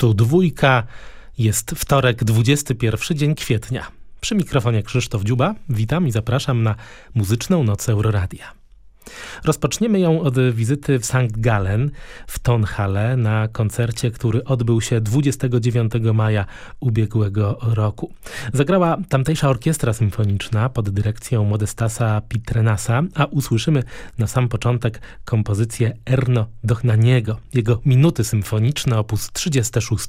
Tu dwójka, jest wtorek, 21 dzień kwietnia. Przy mikrofonie Krzysztof Dziuba, witam i zapraszam na muzyczną noc Euroradia. Rozpoczniemy ją od wizyty w St. Gallen w Tonhalle na koncercie, który odbył się 29 maja ubiegłego roku. Zagrała tamtejsza orkiestra symfoniczna pod dyrekcją Modestasa Pitrenasa, a usłyszymy na sam początek kompozycję Erno Dochnaniego, jego minuty symfoniczne op. 36.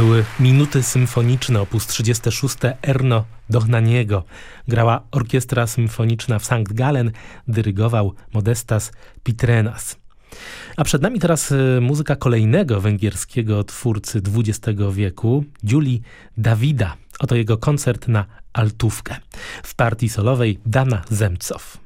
były minuty symfoniczne, opus 36 Erno Dohnaniego. Grała orkiestra symfoniczna w St. Gallen, dyrygował Modestas Pitrenas. A przed nami teraz y, muzyka kolejnego węgierskiego twórcy XX wieku, Juli Dawida. Oto jego koncert na altówkę. W partii solowej Dana Zemcow.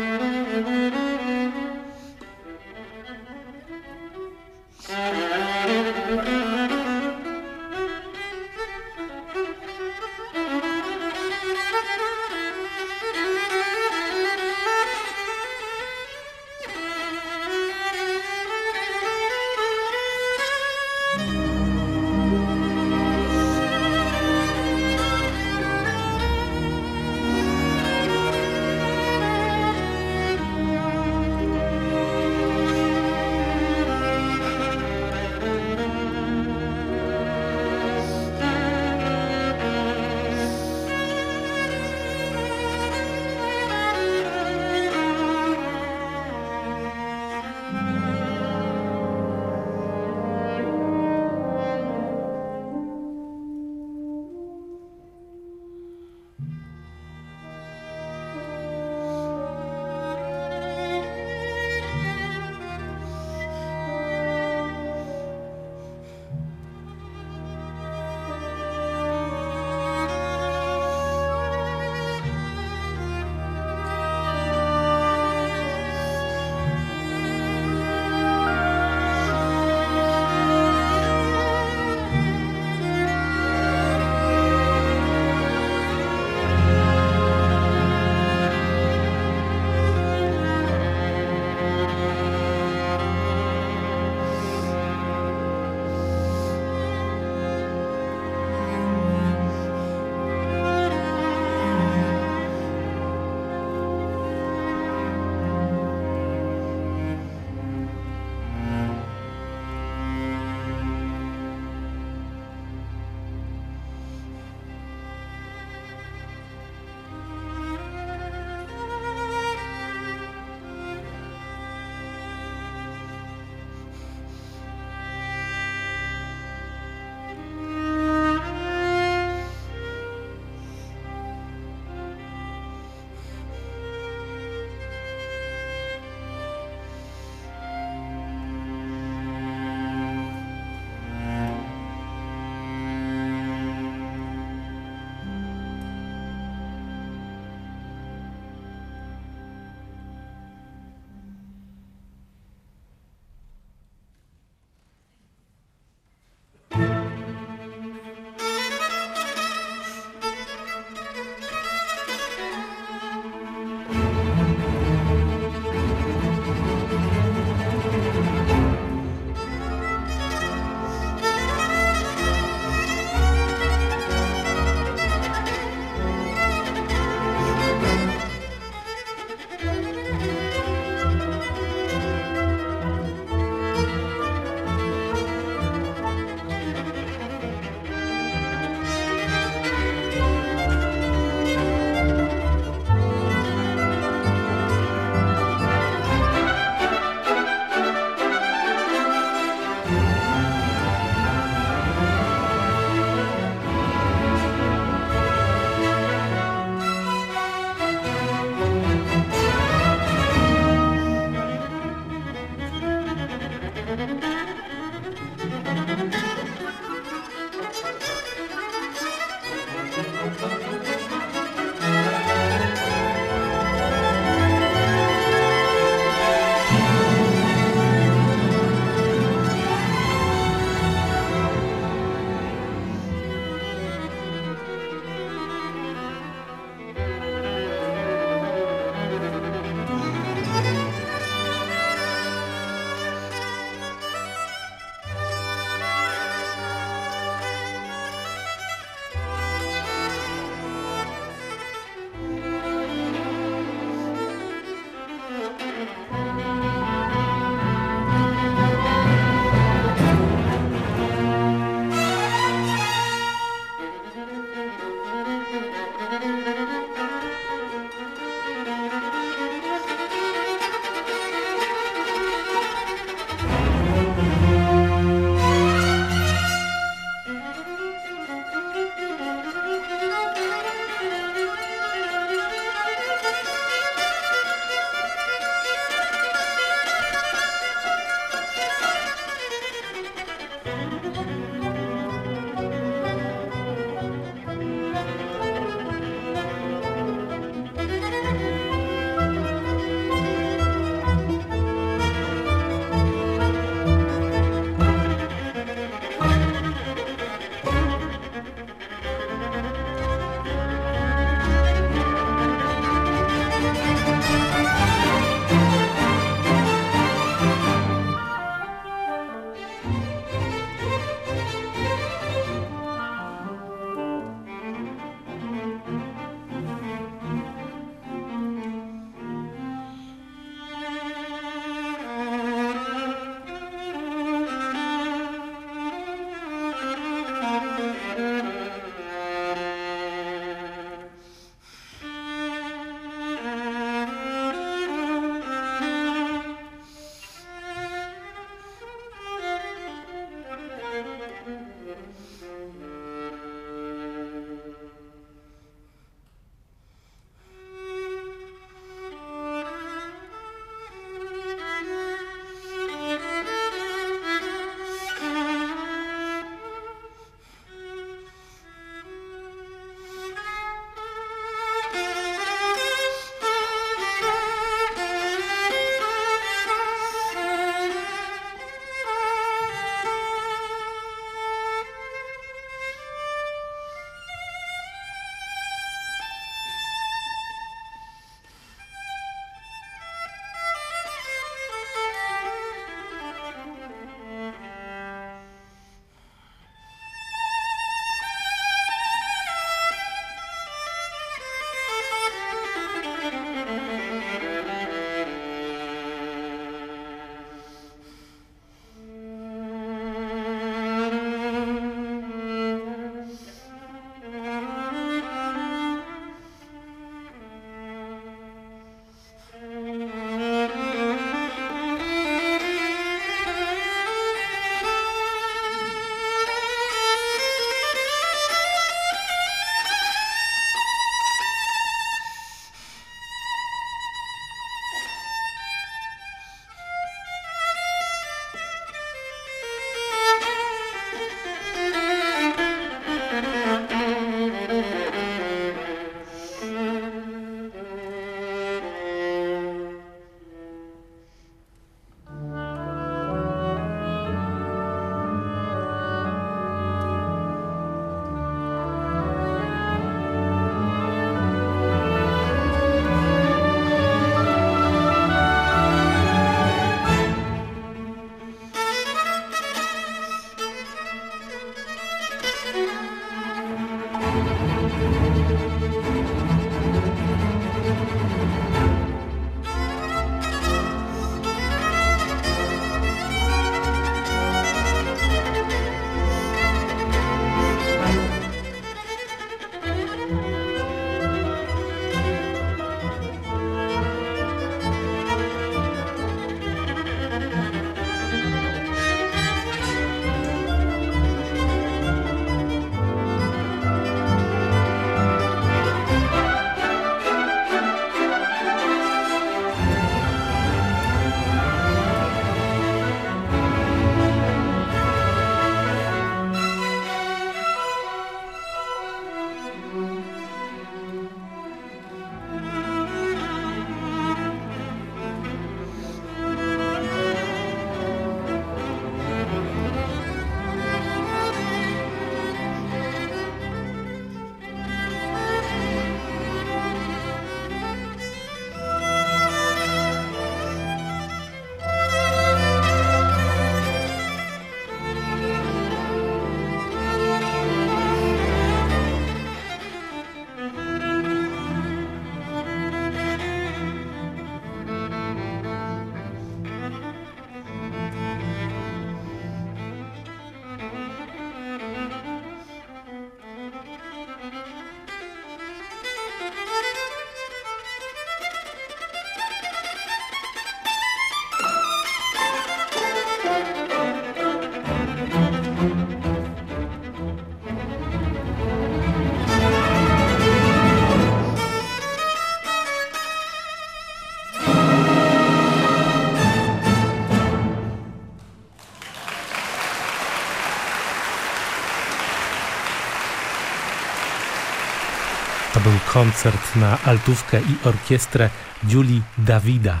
Koncert na altówkę i orkiestrę Julii Dawida.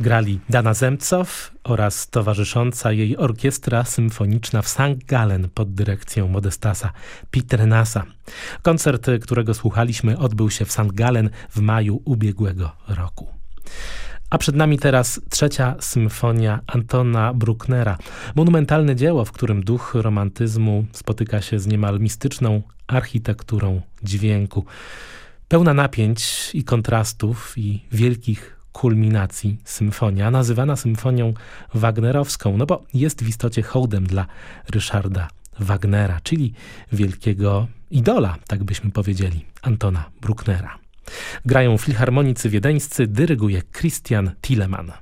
Grali Dana Zemcow oraz towarzysząca jej orkiestra symfoniczna w St. Gallen pod dyrekcją Modestasa Piternasa. Koncert, którego słuchaliśmy, odbył się w St. Gallen w maju ubiegłego roku. A przed nami teraz trzecia symfonia Antona Brucknera. Monumentalne dzieło, w którym duch romantyzmu spotyka się z niemal mistyczną architekturą dźwięku. Pełna napięć i kontrastów i wielkich kulminacji symfonia, nazywana symfonią wagnerowską, no bo jest w istocie hołdem dla Ryszarda Wagnera, czyli wielkiego idola, tak byśmy powiedzieli, Antona Brucknera. Grają filharmonicy wiedeńscy, dyryguje Christian Tillemann.